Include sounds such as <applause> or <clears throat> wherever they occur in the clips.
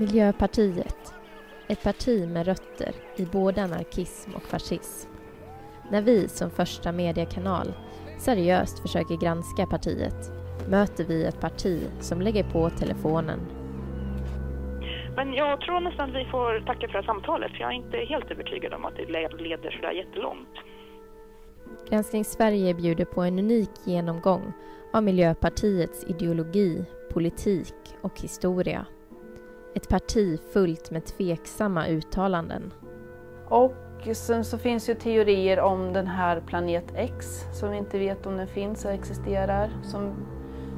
Miljöpartiet. Ett parti med rötter i både anarkism och fascism. När vi som första mediekanal seriöst försöker granska partiet möter vi ett parti som lägger på telefonen. Men jag tror nästan att vi får tacka för det här samtalet för jag är inte helt övertygad om att det leder sådär jättelångt. Granskning Sverige bjuder på en unik genomgång av Miljöpartiets ideologi, politik och historia. Ett parti fullt med tveksamma uttalanden. Och sen så finns ju teorier om den här planet X som vi inte vet om den finns eller existerar. Som,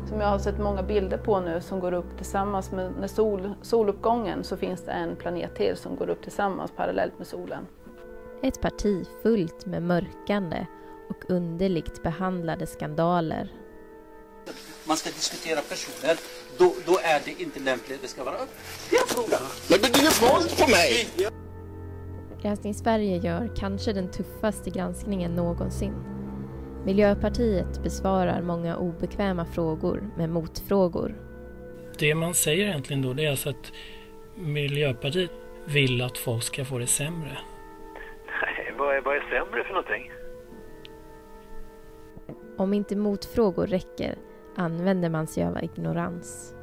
som jag har sett många bilder på nu som går upp tillsammans med när sol, soluppgången så finns det en planet till som går upp tillsammans parallellt med solen. Ett parti fullt med mörkande och underligt behandlade skandaler. Man ska diskutera personer, då, då är det inte lämpligt. Det ska vara öppna frågor. Men det är våld på mig! Granskning Sverige gör kanske den tuffaste granskningen någonsin. Miljöpartiet besvarar många obekväma frågor med motfrågor. Det man säger egentligen då det är alltså att Miljöpartiet vill att folk ska få det sämre. Nej, vad är, vad är sämre för någonting? Om inte motfrågor räcker använder man sig av ignorans.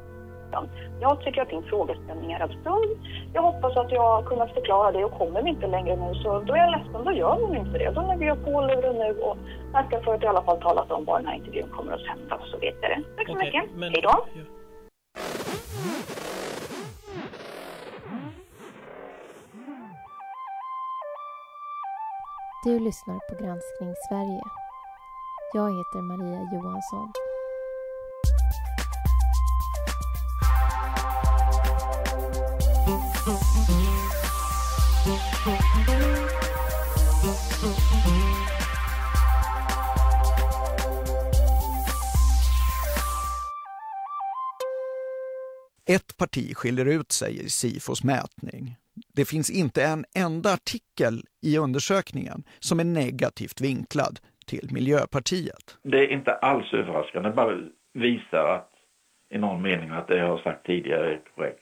Jag tycker att din frågeställning är absurd. Jag hoppas att jag har kunnat förklara det och kommer vi inte längre nu så då är jag ledsen, då gör vi inte det. Då lägger jag på luren nu och tackar för att jag i alla fall talat om var den här intervjun kommer att sändas så vet jag det. Tack så Okej, mycket. men- Hej då. Ja. Du lyssnar på Granskning Sverige. Jag heter Maria Johansson. Ett parti skiljer ut sig i Sifos mätning. Det finns inte en enda artikel i undersökningen som är negativt vinklad till Miljöpartiet. Det är inte alls överraskande, det bara visar att i någon mening att det jag har sagt tidigare är korrekt.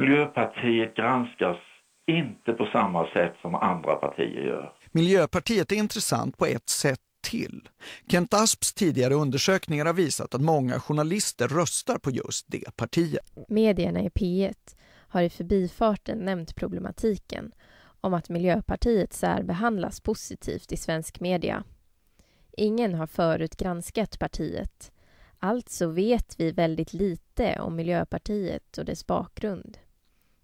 Miljöpartiet granskas inte på samma sätt som andra partier gör. Miljöpartiet är intressant på ett sätt till. Kent Asps tidigare undersökningar har visat att många journalister röstar på just det partiet. Medierna i P1 har i förbifarten nämnt problematiken om att Miljöpartiet särbehandlas positivt i svensk media. Ingen har förut granskat partiet. Alltså vet vi väldigt lite om Miljöpartiet och dess bakgrund.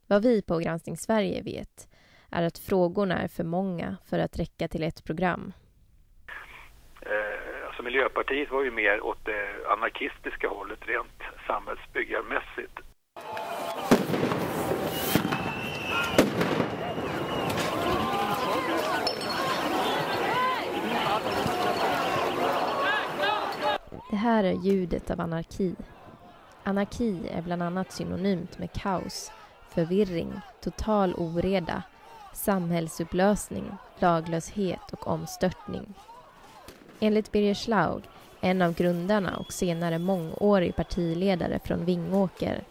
Vad vi på Granskning Sverige vet är att frågorna är för många för att räcka till ett program. Eh, alltså Miljöpartiet var ju mer åt det anarkistiska hållet rent samhällsbyggarmässigt. Det här är ljudet av anarki. Anarki är bland annat synonymt med kaos, förvirring, total oreda, samhällsupplösning, laglöshet och omstörtning. Enligt Birger Schlaug, en av grundarna och senare mångårig partiledare från Vingåker,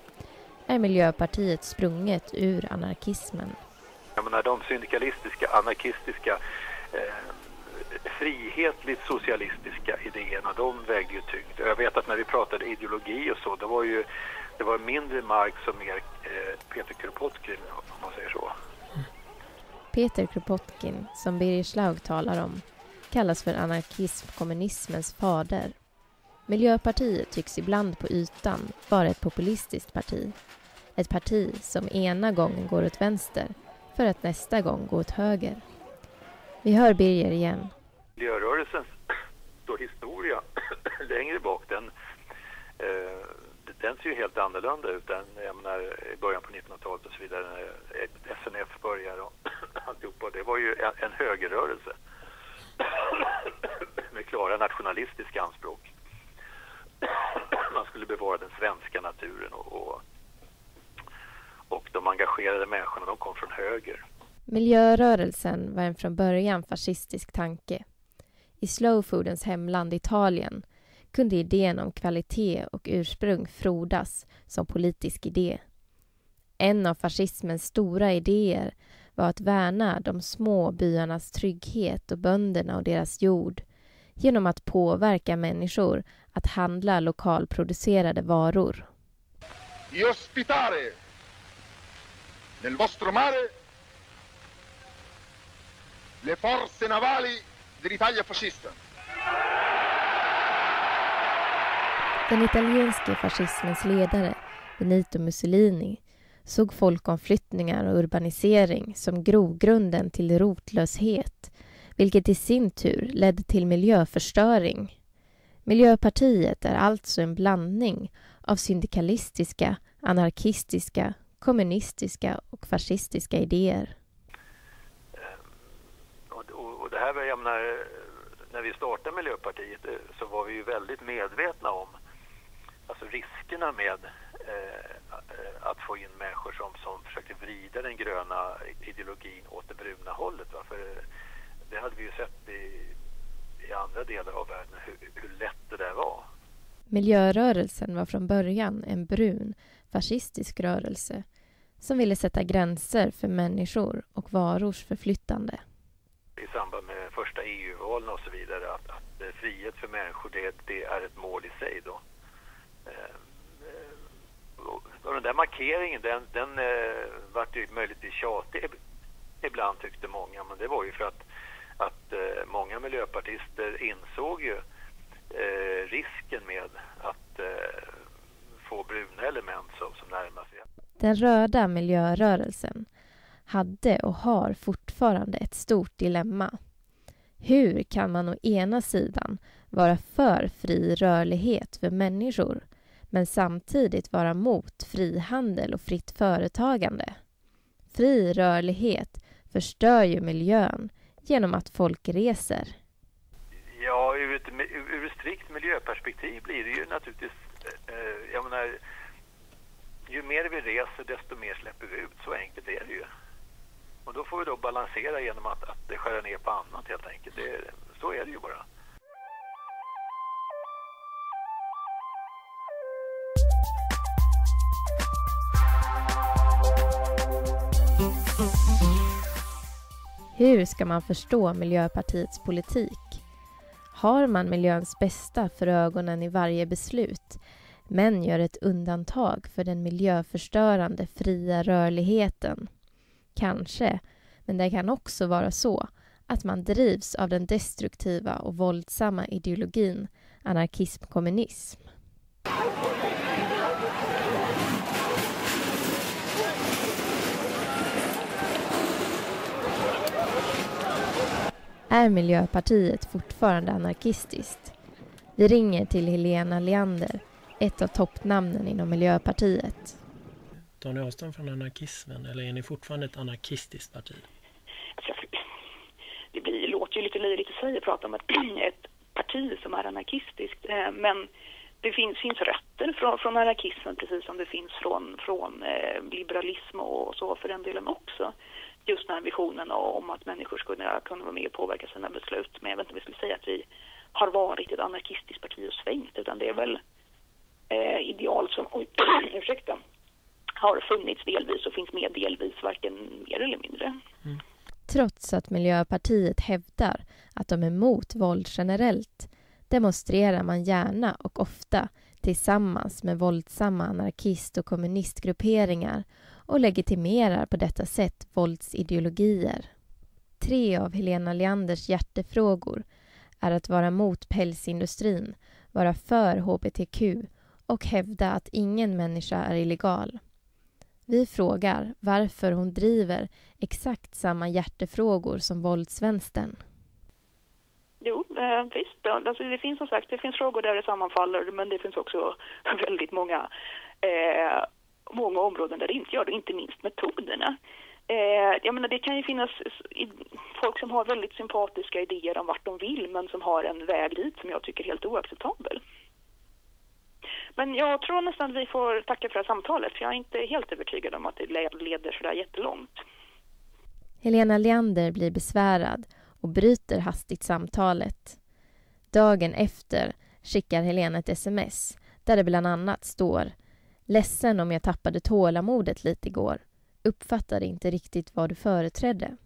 är Miljöpartiet sprunget ur anarkismen. Jag menar de syndikalistiska, anarkistiska, eh, frihetligt socialistiska idéerna, de vägde ju tyngd. Jag vet att när vi pratade ideologi och så, det var ju det var mindre Marx och mer Peter Kropotkin, om man säger så. Peter Kropotkin, som Birger Schlaug talar om, kallas för anarkism-kommunismens fader. Miljöpartiet tycks ibland på ytan vara ett populistiskt parti. Ett parti som ena gången går åt vänster för att nästa gång gå åt höger. Vi hör Birger igen. Miljörörelsens <clears throat> då historia <clears throat> längre bak, den, eh, den ser ju helt annorlunda ut än jag menar, i början på 1900-talet och så vidare när SNF börjar och <clears throat> alltihopa. Det var ju en, en högerrörelse <clears throat> med klara nationalistiska anspråk. <clears throat> Man skulle bevara den svenska naturen och, och, och de engagerade människorna de kom från höger. Miljörörelsen var en från början fascistisk tanke. I slowfoodens hemland Italien kunde idén om kvalitet och ursprung frodas som politisk idé. En av fascismens stora idéer var att värna de små byarnas trygghet och bönderna och deras jord genom att påverka människor att handla lokalproducerade varor. I ospitare nel vostro mare le forze navali dell'Italia fascista. Den italienske fascismens ledare, Benito Mussolini, såg folkomflyttningar och urbanisering som grogrunden till rotlöshet, vilket i sin tur ledde till miljöförstöring. Miljöpartiet är alltså en blandning av syndikalistiska, anarkistiska, kommunistiska och fascistiska idéer. Och, det här, jag menar, när vi startade Miljöpartiet eh, så var vi ju väldigt medvetna om alltså riskerna med eh, att få in människor som, som försökte vrida den gröna ideologin åt det bruna hållet. Va? För eh, det hade vi ju sett i, i andra delar av världen hur, hur lätt det där var. Miljörörelsen var från början en brun, fascistisk rörelse som ville sätta gränser för människor och varors förflyttande. I samband med första EU-valen och så vidare att, att frihet för människor det, det är ett mål i sig då. Eh, eh, och den där markeringen den, den eh, vart ju möjligtvis tjatig ibland tyckte många men det var ju för att, att eh, många miljöpartister insåg ju eh, risken med att eh, få bruna element som, som närmar sig. Den röda miljörörelsen hade och har fortfarande ett stort dilemma. Hur kan man å ena sidan vara för fri rörlighet för människor men samtidigt vara mot frihandel och fritt företagande? Fri rörlighet förstör ju miljön genom att folk reser. Ja, ur ett, ur ett strikt miljöperspektiv blir det ju naturligtvis, eh, jag menar, ju mer vi reser desto mer släpper vi ut. Så enkelt är det ju. Och då får vi då balansera genom att, att skära ner på annat helt enkelt. Det, så är det ju bara. Hur ska man förstå Miljöpartiets politik? Har man miljöns bästa för ögonen i varje beslut men gör ett undantag för den miljöförstörande fria rörligheten? Kanske, men det kan också vara så att man drivs av den destruktiva och våldsamma ideologin anarkism-kommunism. Är Miljöpartiet fortfarande anarkistiskt? Vi ringer till Helena Leander, ett av toppnamnen inom Miljöpartiet. Tar ni avstånd från anarkismen eller är ni fortfarande ett anarkistiskt parti? Det blir, låter ju lite löjligt i sig att prata om ett, <clears throat> ett parti som är anarkistiskt, eh, men det finns, finns rötter från, från anarkismen precis som det finns från, från eh, liberalism och så för den delen också just den här visionen om att människor skulle kunna vara med och påverka sina beslut. Men jag vet inte om vi skulle säga att vi har varit ett anarkistiskt parti och svängt, utan det är väl eh, ideal som, oj, <clears throat> ursäkta, har funnits delvis och finns med delvis, varken mer eller mindre. Mm. Trots att Miljöpartiet hävdar att de är emot våld generellt demonstrerar man gärna och ofta tillsammans med våldsamma anarkist och kommunistgrupperingar och legitimerar på detta sätt våldsideologier. Tre av Helena Leanders hjärtefrågor är att vara mot pälsindustrin, vara för hbtq och hävda att ingen människa är illegal. Vi frågar varför hon driver exakt samma hjärtefrågor som våldsvänstern. Jo, eh, visst. Alltså, det finns som sagt det finns frågor där det sammanfaller men det finns också <laughs> väldigt många eh, många områden där det inte gör det, inte minst metoderna. Eh, jag menar, det kan ju finnas folk som har väldigt sympatiska idéer om vart de vill men som har en väg dit som jag tycker är helt oacceptabel. Men jag tror nästan att vi får tacka för det här samtalet för jag är inte helt övertygad om att det leder så där jättelångt. Helena Leander blir besvärad och bryter hastigt samtalet. Dagen efter skickar Helena ett sms där det bland annat står Ledsen om jag tappade tålamodet lite igår. Uppfattade inte riktigt vad du företrädde.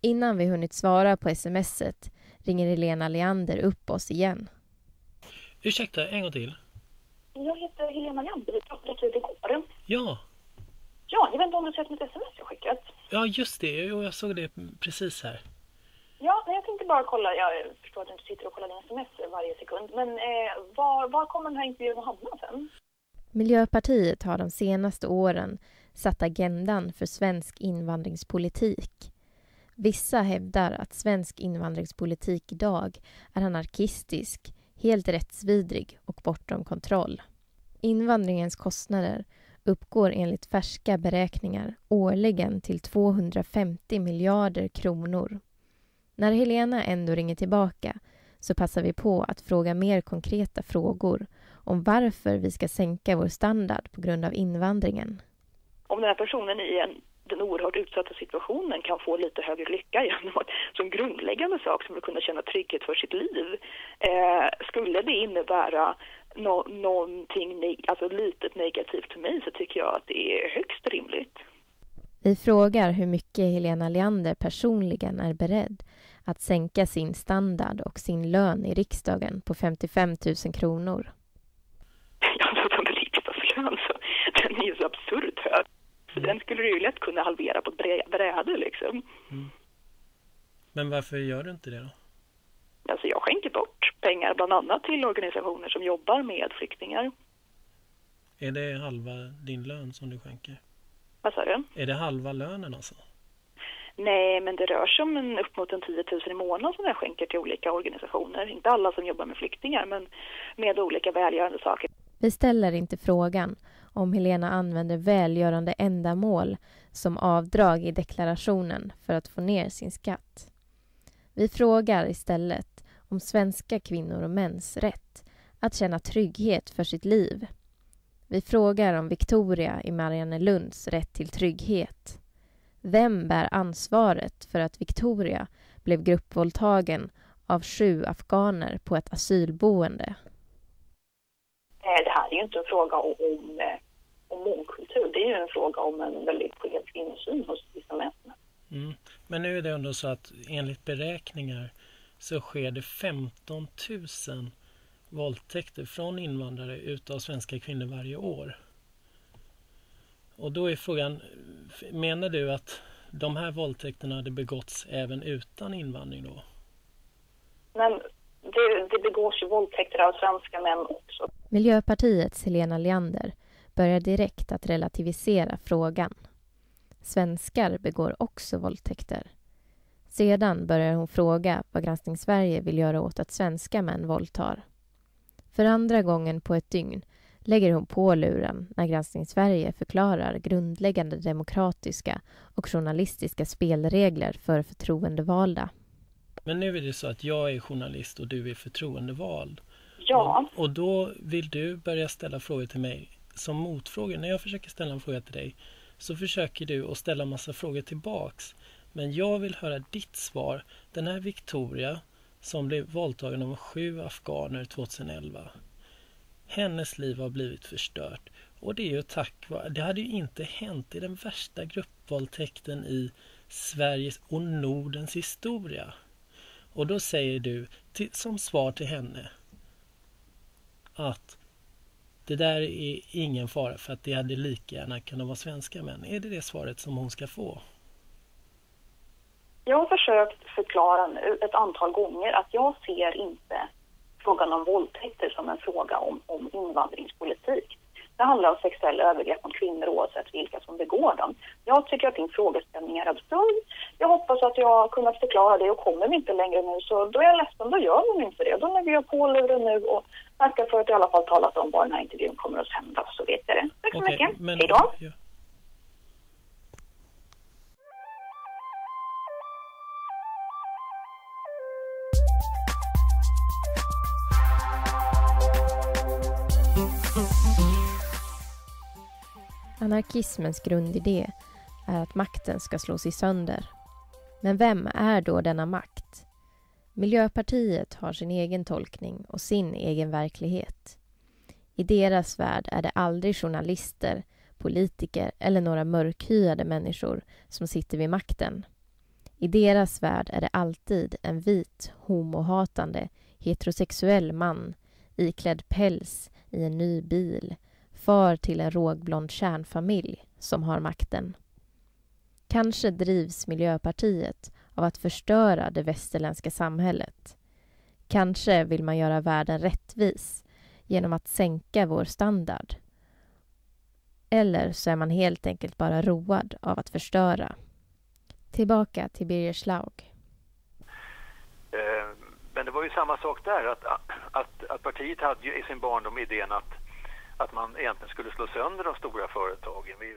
Innan vi hunnit svara på smset ringer Helena Leander upp oss igen. Ursäkta, en gång till. Jag heter Helena Leander, vi pratade tid igår. Ja, Ja, jag vet inte om du sett mitt sms jag skickat? ja just det. Jo, jag såg det precis här. Ja, jag tänkte bara kolla. Jag förstår att du inte sitter och kollar dina sms varje sekund. Men eh, var, var kommer den här intervjun att hamna sen? Miljöpartiet har de senaste åren satt agendan för svensk invandringspolitik. Vissa hävdar att svensk invandringspolitik idag är anarkistisk, helt rättsvidrig och bortom kontroll. Invandringens kostnader uppgår enligt färska beräkningar årligen till 250 miljarder kronor. När Helena ändå ringer tillbaka så passar vi på att fråga mer konkreta frågor om varför vi ska sänka vår standard på grund av invandringen. Om den här personen i en, den oerhört utsatta situationen kan få lite högre lycka genom att som grundläggande sak som att kunna känna trygghet för sitt liv. Eh, skulle det innebära no, någonting alltså litet negativt för mig så tycker jag att det är högst rimligt. Vi frågar hur mycket Helena Leander personligen är beredd att sänka sin standard och sin lön i riksdagen på 55 000 kronor. Alltså som riksdagslön så den är ju så absurt hög. Så den skulle du ju lätt kunna halvera på ett brä- bräde liksom. Men varför gör du inte det då? Alltså jag skänker bort pengar bland annat till organisationer som jobbar med flyktingar. Är det halva din lön som du skänker? Vad sa du? Är det halva lönen alltså? Nej, men det rör sig om en, upp mot en 10 000 i månaden som jag skänker till olika organisationer. Inte alla som jobbar med flyktingar, men med olika välgörande saker. Vi ställer inte frågan om Helena använder välgörande ändamål som avdrag i deklarationen för att få ner sin skatt. Vi frågar istället om svenska kvinnor och mäns rätt att känna trygghet för sitt liv. Vi frågar om Victoria i Mariannelunds rätt till trygghet. Vem bär ansvaret för att Victoria blev gruppvåldtagen av sju afghaner på ett asylboende? Eh, det här är ju inte en fråga om, eh, om mångkultur. Det är ju en fråga om en väldigt skev kvinnosyn hos vissa män. Mm. Men nu är det ändå så att enligt beräkningar så sker det 15 000 våldtäkter från invandrare utav svenska kvinnor varje år. Och då är frågan, menar du att de här våldtäkterna hade begåtts även utan invandring då? Men det, det begås ju våldtäkter av svenska män också. Miljöpartiets Helena Leander börjar direkt att relativisera frågan. Svenskar begår också våldtäkter. Sedan börjar hon fråga vad Granskning Sverige vill göra åt att svenska män våldtar. För andra gången på ett dygn lägger hon på luren när Granskning Sverige förklarar grundläggande demokratiska och journalistiska spelregler för förtroendevalda. Men nu är det så att jag är journalist och du är förtroendevald. Ja, Och, och då vill du börja ställa frågor till mig som motfrågor. När jag försöker ställa en fråga till dig så försöker du att ställa massa frågor tillbaks. Men jag vill höra ditt svar. Den här Victoria som blev våldtagen av sju afghaner 2011. Hennes liv har blivit förstört. Och det är ju tack vare, det hade ju inte hänt i den värsta gruppvåldtäkten i Sveriges och Nordens historia. Och då säger du till, som svar till henne att det där är ingen fara för att det hade lika gärna kunnat vara svenska män. Är det det svaret som hon ska få? jag har försökt förklara nu ett antal gånger att jag ser inte frågan om våldtäkter som en fråga om, om invandringspolitik. Det handlar om sexuella övergrepp mot kvinnor oavsett vilka som begår dem. Jag tycker att din frågeställning är absurd. Jag hoppas att jag har kunnat förklara det och kommer vi inte längre nu så då är jag ledsen, då gör vi inte det. Då lägger jag på luren nu och tackar för att jag i alla fall talat om vad den här intervjun kommer att sända så vet jag det. Tack så Okej, mycket. men- Hej då. Ja. Anarkismens grundidé är att makten ska slås i sönder. Men vem är då denna makt? Miljöpartiet har sin egen tolkning och sin egen verklighet. I deras värld är det aldrig journalister, politiker eller några mörkhyade människor som sitter vid makten. I deras värld är det alltid en vit, homohatande, heterosexuell man iklädd päls i en ny bil, far till en rågblond kärnfamilj som har makten. Kanske drivs Miljöpartiet av att förstöra det västerländska samhället. Kanske vill man göra världen rättvis genom att sänka vår standard. Eller så är man helt enkelt bara road av att förstöra. Tillbaka till Birger Schlaug. Eh, men det var ju samma sak där, att, att, att partiet hade ju i sin barndom idén att, att man egentligen skulle slå sönder de stora företagen. Vi...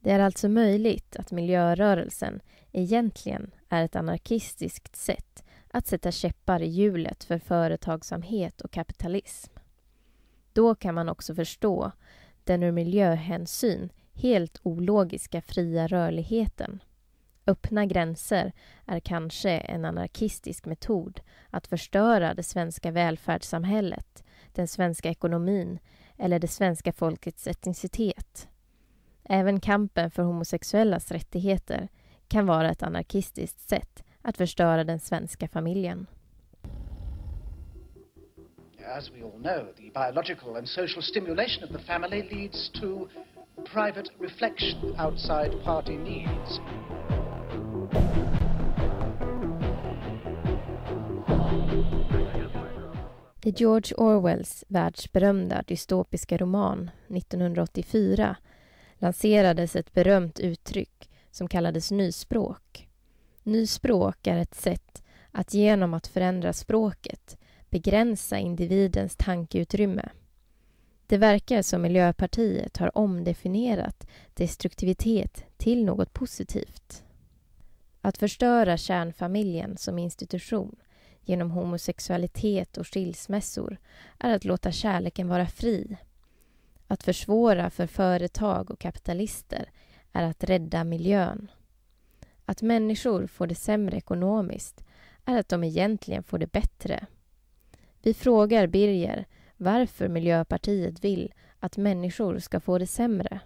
Det är alltså möjligt att miljörörelsen egentligen är ett anarkistiskt sätt att sätta käppar i hjulet för företagsamhet och kapitalism. Då kan man också förstå den ur miljöhänsyn helt ologiska fria rörligheten. Öppna gränser är kanske en anarkistisk metod att förstöra det svenska välfärdssamhället, den svenska ekonomin eller det svenska folkets etnicitet. Även kampen för homosexuellas rättigheter kan vara ett anarkistiskt sätt att förstöra den svenska familjen. As we all know, the biological and social stimulation of the family leads to private reflection outside party needs. I George Orwells världsberömda dystopiska roman 1984 lanserades ett berömt uttryck som kallades nyspråk. Nyspråk är ett sätt att genom att förändra språket begränsa individens tankeutrymme. Det verkar som Miljöpartiet har omdefinierat destruktivitet till något positivt. Att förstöra kärnfamiljen som institution genom homosexualitet och skilsmässor är att låta kärleken vara fri. Att försvåra för företag och kapitalister är att rädda miljön. Att människor får det sämre ekonomiskt är att de egentligen får det bättre. Vi frågar Birger varför Miljöpartiet vill att människor ska få det sämre.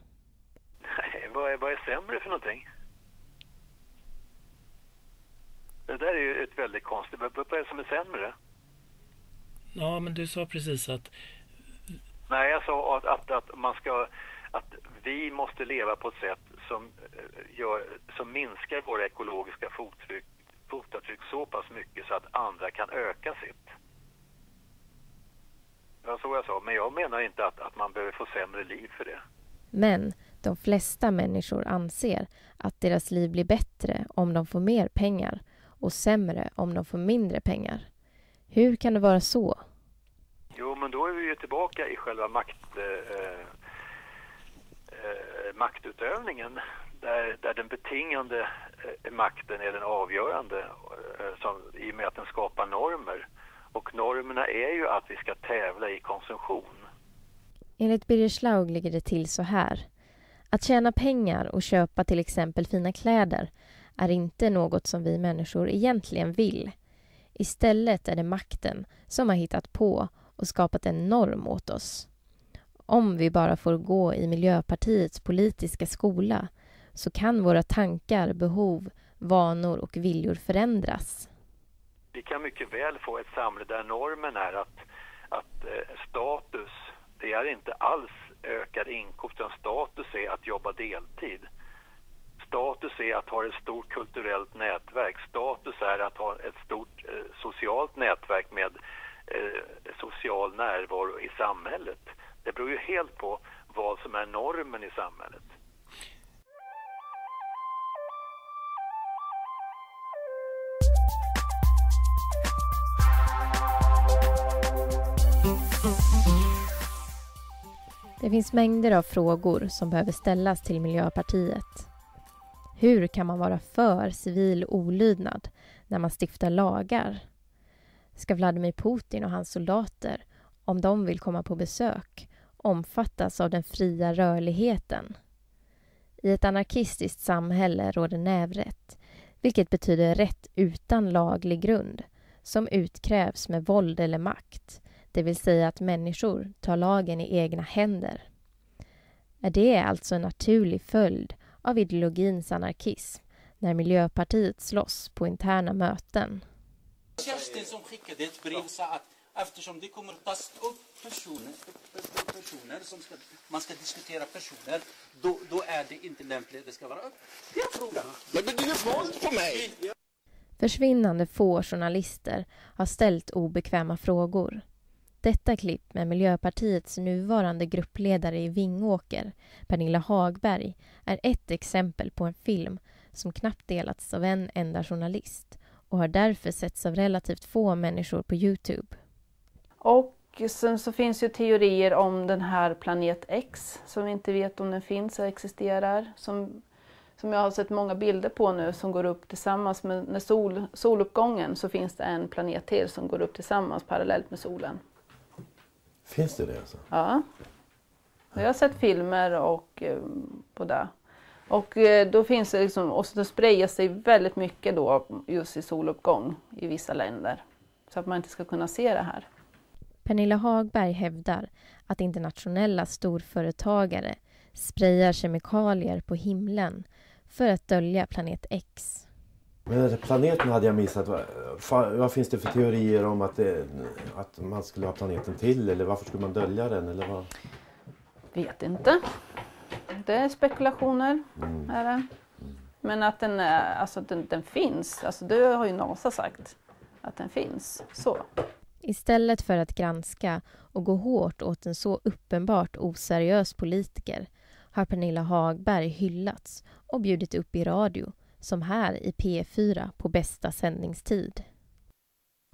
Nej, <laughs> vad är, vad är sämre för någonting? Det där är ju ett väldigt konstigt... Vad är det som är sämre? Ja, men du sa precis att... Nej, jag sa att, att, att man ska... Att vi måste leva på ett sätt som, eh, gör, som minskar våra ekologiska fottryck, fotavtryck så pass mycket så att andra kan öka sitt. Det var så jag sa, men jag menar inte att, att man behöver få sämre liv för det. Men de flesta människor anser att deras liv blir bättre om de får mer pengar och sämre om de får mindre pengar. Hur kan det vara så? Jo, men då är vi ju tillbaka i själva makt, eh, eh, maktutövningen där, där den betingande eh, makten är den avgörande eh, som, i och med att den skapar normer. Och normerna är ju att vi ska tävla i konsumtion. Enligt Birger Schlaug ligger det till så här. Att tjäna pengar och köpa till exempel fina kläder är inte något som vi människor egentligen vill. Istället är det makten som har hittat på och skapat en norm åt oss. Om vi bara får gå i Miljöpartiets politiska skola så kan våra tankar, behov, vanor och viljor förändras. Vi kan mycket väl få ett samhälle där normen är att, att eh, status, det är inte alls ökad inkomst, utan status är att jobba deltid. Status är att ha ett stort kulturellt nätverk. Status är att ha ett stort eh, socialt nätverk med eh, social närvaro i samhället. Det beror ju helt på vad som är normen i samhället. Det finns mängder av frågor som behöver ställas till Miljöpartiet. Hur kan man vara för civil olydnad när man stiftar lagar? Ska Vladimir Putin och hans soldater, om de vill komma på besök, omfattas av den fria rörligheten? I ett anarkistiskt samhälle råder nävrätt, vilket betyder rätt utan laglig grund, som utkrävs med våld eller makt, det vill säga att människor tar lagen i egna händer. Är det alltså en naturlig följd av ideologins anarkism när Miljöpartiet slåss på interna möten? Kerstin som skickade ett brev sa att eftersom det kommer att tas upp personer, personer som ska, man ska diskutera personer, då, då är det inte lämpligt. Det ska vara upp. Det är frågan. Du är våld på mig! Försvinnande få journalister har ställt obekväma frågor. Detta klipp med Miljöpartiets nuvarande gruppledare i Vingåker, Pernilla Hagberg, är ett exempel på en film som knappt delats av en enda journalist och har därför setts av relativt få människor på Youtube. Och sen så finns ju teorier om den här planet X som vi inte vet om den finns eller existerar. Som, som jag har sett många bilder på nu som går upp tillsammans med när sol, soluppgången så finns det en planet till som går upp tillsammans parallellt med solen. Finns det det alltså? Ja. Jag har sett filmer och eh, på det. Och eh, då finns det liksom, och så sprayas det väldigt mycket då just i soluppgång i vissa länder. Så att man inte ska kunna se det här. Pernilla Hagberg hävdar att internationella storföretagare sprayar kemikalier på himlen för att dölja planet X. Men planeten hade jag missat. Vad, finns det för teorier om att, det, att man skulle ha planeten till? Eller varför skulle man dölja den? Eller vad? Vet inte. Det är spekulationer. Är det. Men att den, är, alltså, den, den finns, alltså, det har ju NASA sagt. Att den finns. Så. Istället för att granska och gå hårt åt en så uppenbart oseriös politiker har Pernilla Hagberg hyllats och bjudit upp i radio, som här i P4 på bästa sändningstid.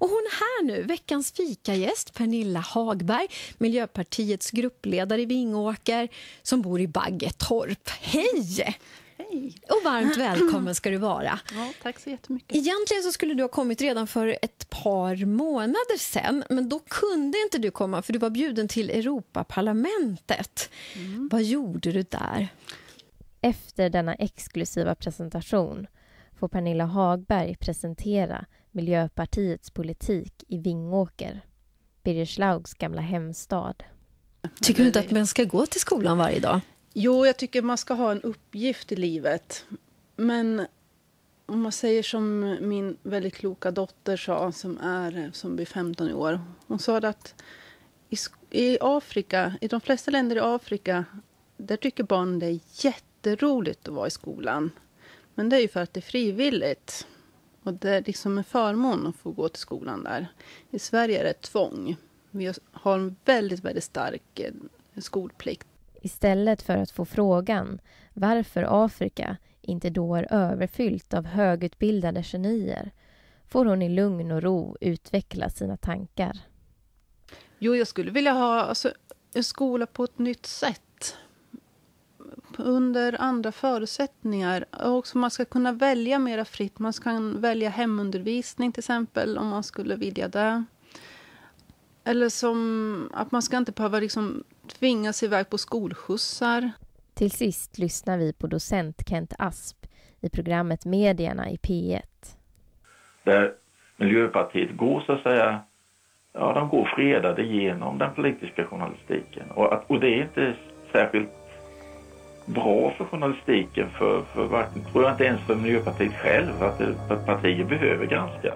Och hon här nu, veckans fikagäst, Pernilla Hagberg, Miljöpartiets gruppledare i Vingåker, som bor i Baggetorp. Hej! Hej! Och varmt välkommen ska du vara. <clears throat> Ja, tack så jättemycket. Egentligen så skulle du ha kommit redan för ett par månader sen, men då kunde inte du komma för du var bjuden till Europaparlamentet. Vad gjorde du där? Efter denna exklusiva presentation får Pernilla Hagberg presentera Miljöpartiets politik i Vingåker, Birger Schlaugs gamla hemstad. Tycker du inte att man ska gå till skolan varje dag? Jo, jag tycker man ska ha en uppgift i livet. Men om man säger som min väldigt kloka dotter sa, som, är, som blir 15 år. Hon sa att i, i Afrika, i de flesta länder i Afrika, där tycker barn det är jätteroligt att vara i skolan. Men det är ju för att det är frivilligt. Och det är liksom en förmån att få gå till skolan där. I Sverige är det ett tvång. Vi har en väldigt, väldigt stark eh, skolplikt. Istället för att få frågan varför Afrika inte då är överfyllt av högutbildade genier får hon i lugn och ro utveckla sina tankar. Jo, jag skulle vilja ha alltså, en skola på ett nytt sätt. Under andra förutsättningar. Och också man ska kunna välja mera fritt. Man ska välja hemundervisning till exempel, om man skulle vilja det. Eller som att man ska inte behöva liksom tvingas iväg på skolskjutsar. Till sist lyssnar vi på docent Kent Asp i programmet Medierna i P1. Där Miljöpartiet går så att säga, ja de går fredade genom den politiska journalistiken. Och, att, och det är inte särskilt bra för journalistiken, för, för varken, tror jag inte ens för Miljöpartiet själv, att, det, att partier behöver granska.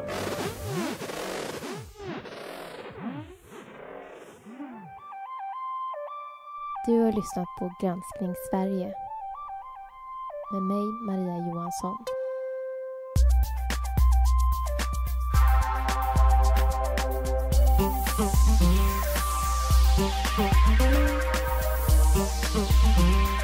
Du har lyssnat på Granskning Sverige med mig, Maria Johansson. Mm.